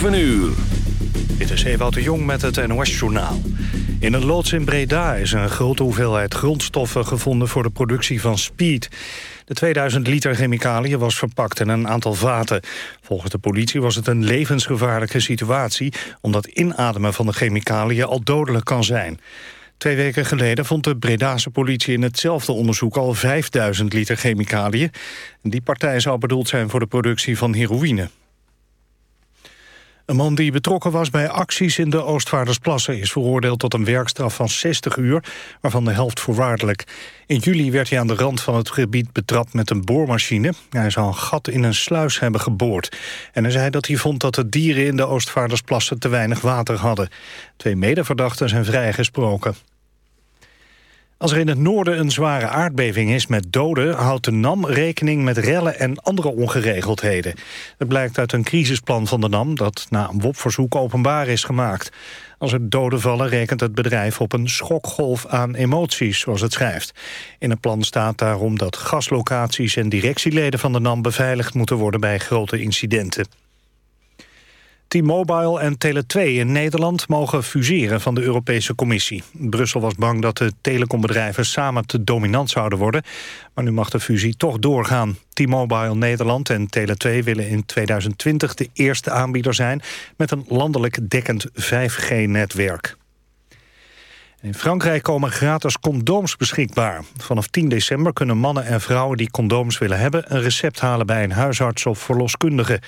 7 uur. Dit is Ewout de Jong met het NOS-journaal. In een loods in Breda is een grote hoeveelheid grondstoffen gevonden voor de productie van speed. De 2000 liter chemicaliën was verpakt in een aantal vaten. Volgens de politie was het een levensgevaarlijke situatie... omdat inademen van de chemicaliën al dodelijk kan zijn. Twee weken geleden vond de Bredase politie in hetzelfde onderzoek al 5000 liter chemicaliën. Die partij zou bedoeld zijn voor de productie van heroïne. Een man die betrokken was bij acties in de Oostvaardersplassen... is veroordeeld tot een werkstraf van 60 uur, waarvan de helft voorwaardelijk. In juli werd hij aan de rand van het gebied betrapt met een boormachine. Hij zou een gat in een sluis hebben geboord. En hij zei dat hij vond dat de dieren in de Oostvaardersplassen te weinig water hadden. Twee medeverdachten zijn vrijgesproken. Als er in het noorden een zware aardbeving is met doden... houdt de NAM rekening met rellen en andere ongeregeldheden. Dat blijkt uit een crisisplan van de NAM... dat na een WOP-verzoek openbaar is gemaakt. Als er doden vallen rekent het bedrijf op een schokgolf aan emoties, zoals het schrijft. In het plan staat daarom dat gaslocaties en directieleden van de NAM... beveiligd moeten worden bij grote incidenten. T-Mobile en Tele2 in Nederland mogen fuseren van de Europese Commissie. Brussel was bang dat de telecombedrijven samen te dominant zouden worden. Maar nu mag de fusie toch doorgaan. T-Mobile Nederland en Tele2 willen in 2020 de eerste aanbieder zijn... met een landelijk dekkend 5G-netwerk. In Frankrijk komen gratis condooms beschikbaar. Vanaf 10 december kunnen mannen en vrouwen die condooms willen hebben... een recept halen bij een huisarts of verloskundige.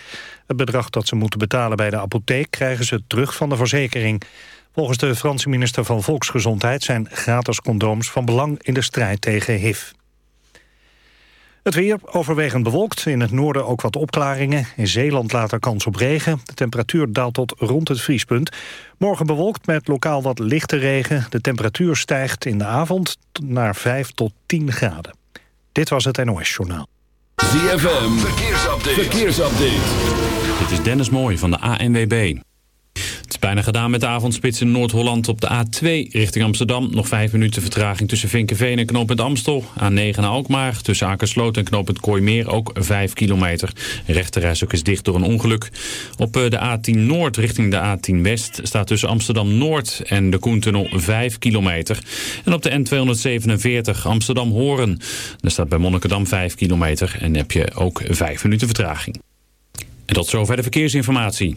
Het bedrag dat ze moeten betalen bij de apotheek... krijgen ze terug van de verzekering. Volgens de Franse minister van Volksgezondheid... zijn gratis condooms van belang in de strijd tegen HIV. Het weer overwegend bewolkt. In het noorden ook wat opklaringen. In Zeeland later kans op regen. De temperatuur daalt tot rond het vriespunt. Morgen bewolkt met lokaal wat lichte regen. De temperatuur stijgt in de avond naar 5 tot 10 graden. Dit was het NOS Journaal. ZFM, verkeersupdate. verkeersupdate. Dit is Dennis Mooij van de ANWB. Het is bijna gedaan met de avondspits in Noord-Holland op de A2 richting Amsterdam. Nog vijf minuten vertraging tussen Vinkenveen en knooppunt Amstel. A9 naar Alkmaar tussen Akersloot en knooppunt Kooimeer ook vijf kilometer. Rechterreis ook is dicht door een ongeluk. Op eh, de A10 Noord richting de A10 West staat tussen Amsterdam Noord en de Koentunnel 5 kilometer. En op de N247 Amsterdam-Horen. Daar staat bij Monnikendam 5 kilometer en heb je ook vijf minuten vertraging. En tot zover de verkeersinformatie.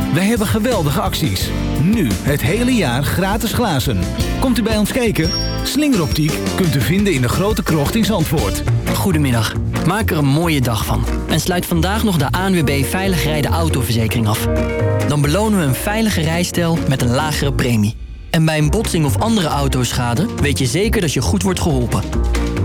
Wij hebben geweldige acties. Nu het hele jaar gratis glazen. Komt u bij ons kijken? Slingeroptiek kunt u vinden in de grote krocht in Zandvoort. Goedemiddag. Maak er een mooie dag van. En sluit vandaag nog de ANWB Veilig Rijden Autoverzekering af. Dan belonen we een veilige rijstijl met een lagere premie. En bij een botsing of andere autoschade weet je zeker dat je goed wordt geholpen.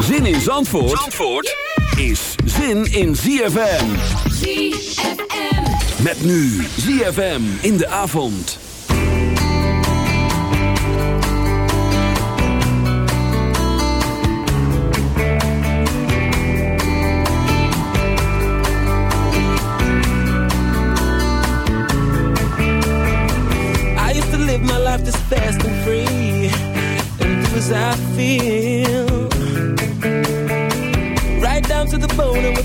Zin in Zandvoort, Zandvoort yeah. is zin in ZFM. ZFM. Met nu ZFM in de avond. I used to live my life this fast and free. And do as I feel.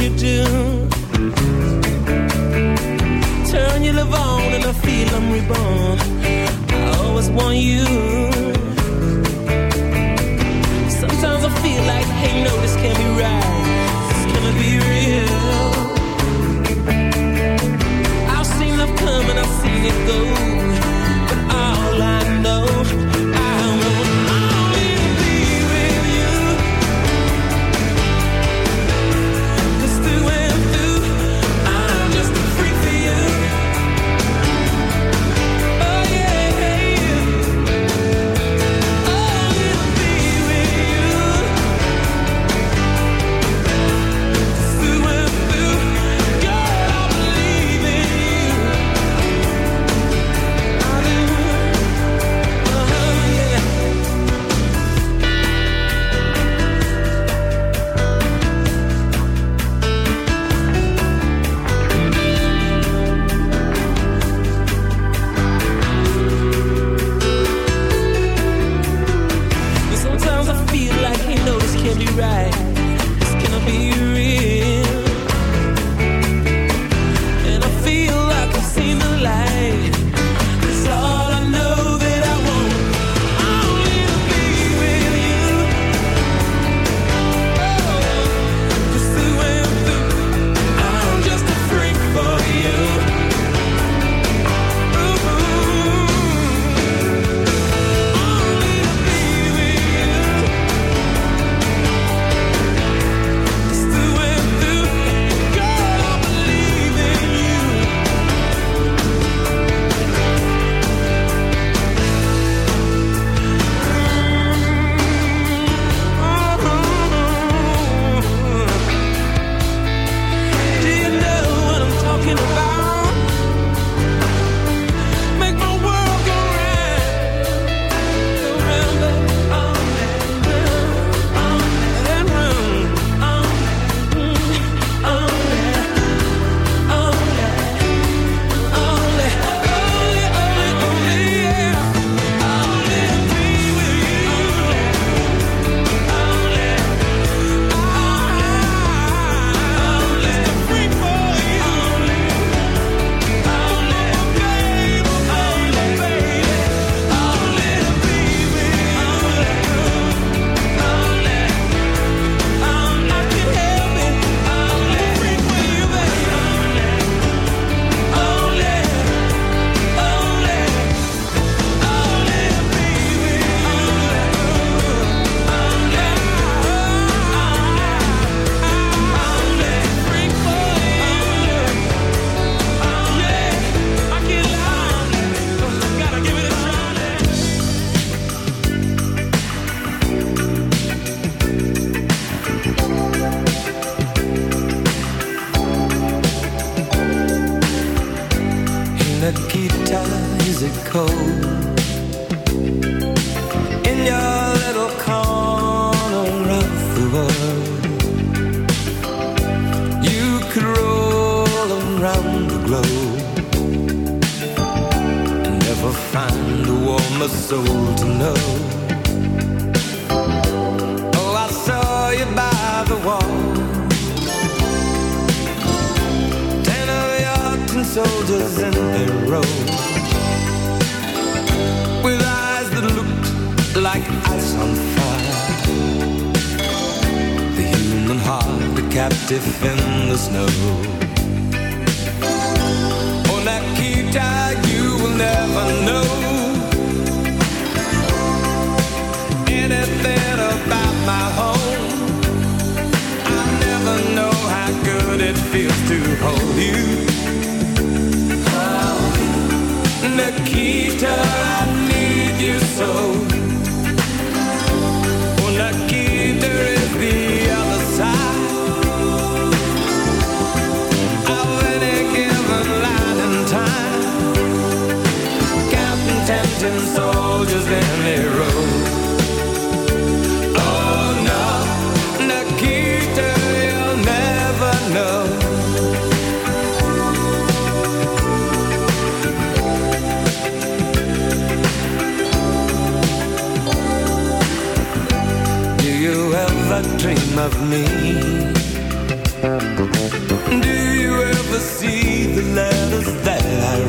you do.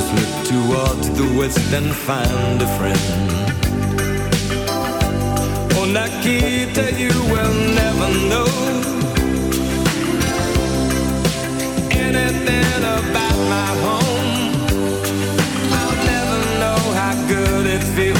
Just look towards the west and find a friend Oh, Nikita, you will never know anything about my home. I'll never know how good it feels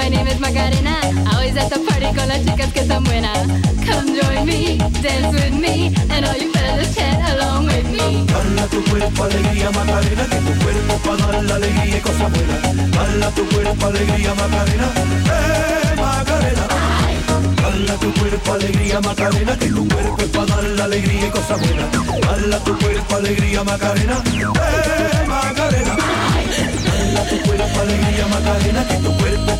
my name is Macarena. Always at the party con las chicas que están buenas. Come join me, dance with me, and all you fellas chant along with me. Bala tu cuerpo alegría Macarena, que tu cuerpo para dar la alegría y cosa buena. Bala tu cuerpo alegría Macarena, eh Macarena. Bala tu cuerpo alegría Macarena, que tu cuerpo es para dar la alegría y cosa buena. Bala tu cuerpo alegría Macarena, eh Macarena. Bala tu cuerpo alegría Macarena, que tu cuerpo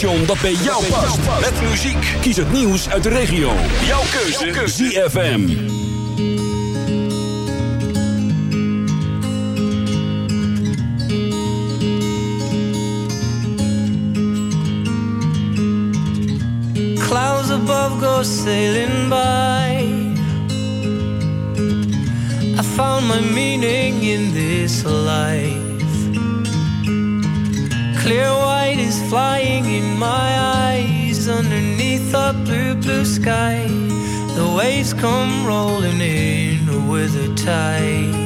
dat bij jou past. Met muziek. Kies het nieuws uit de regio. Jouw keuze. Jouw. ZFM. Clouds above go sailing sky. The waves come rolling in with a tide.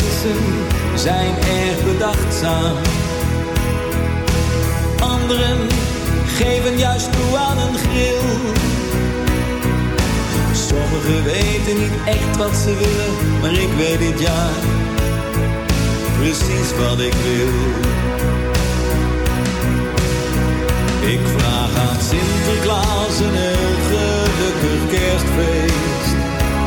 mensen zijn erg bedachtzaam. Anderen geven juist toe aan een gril. Sommigen weten niet echt wat ze willen, maar ik weet dit jaar precies wat ik wil. Ik vraag aan Sinterklaas een heel gelukkig kerstfeest.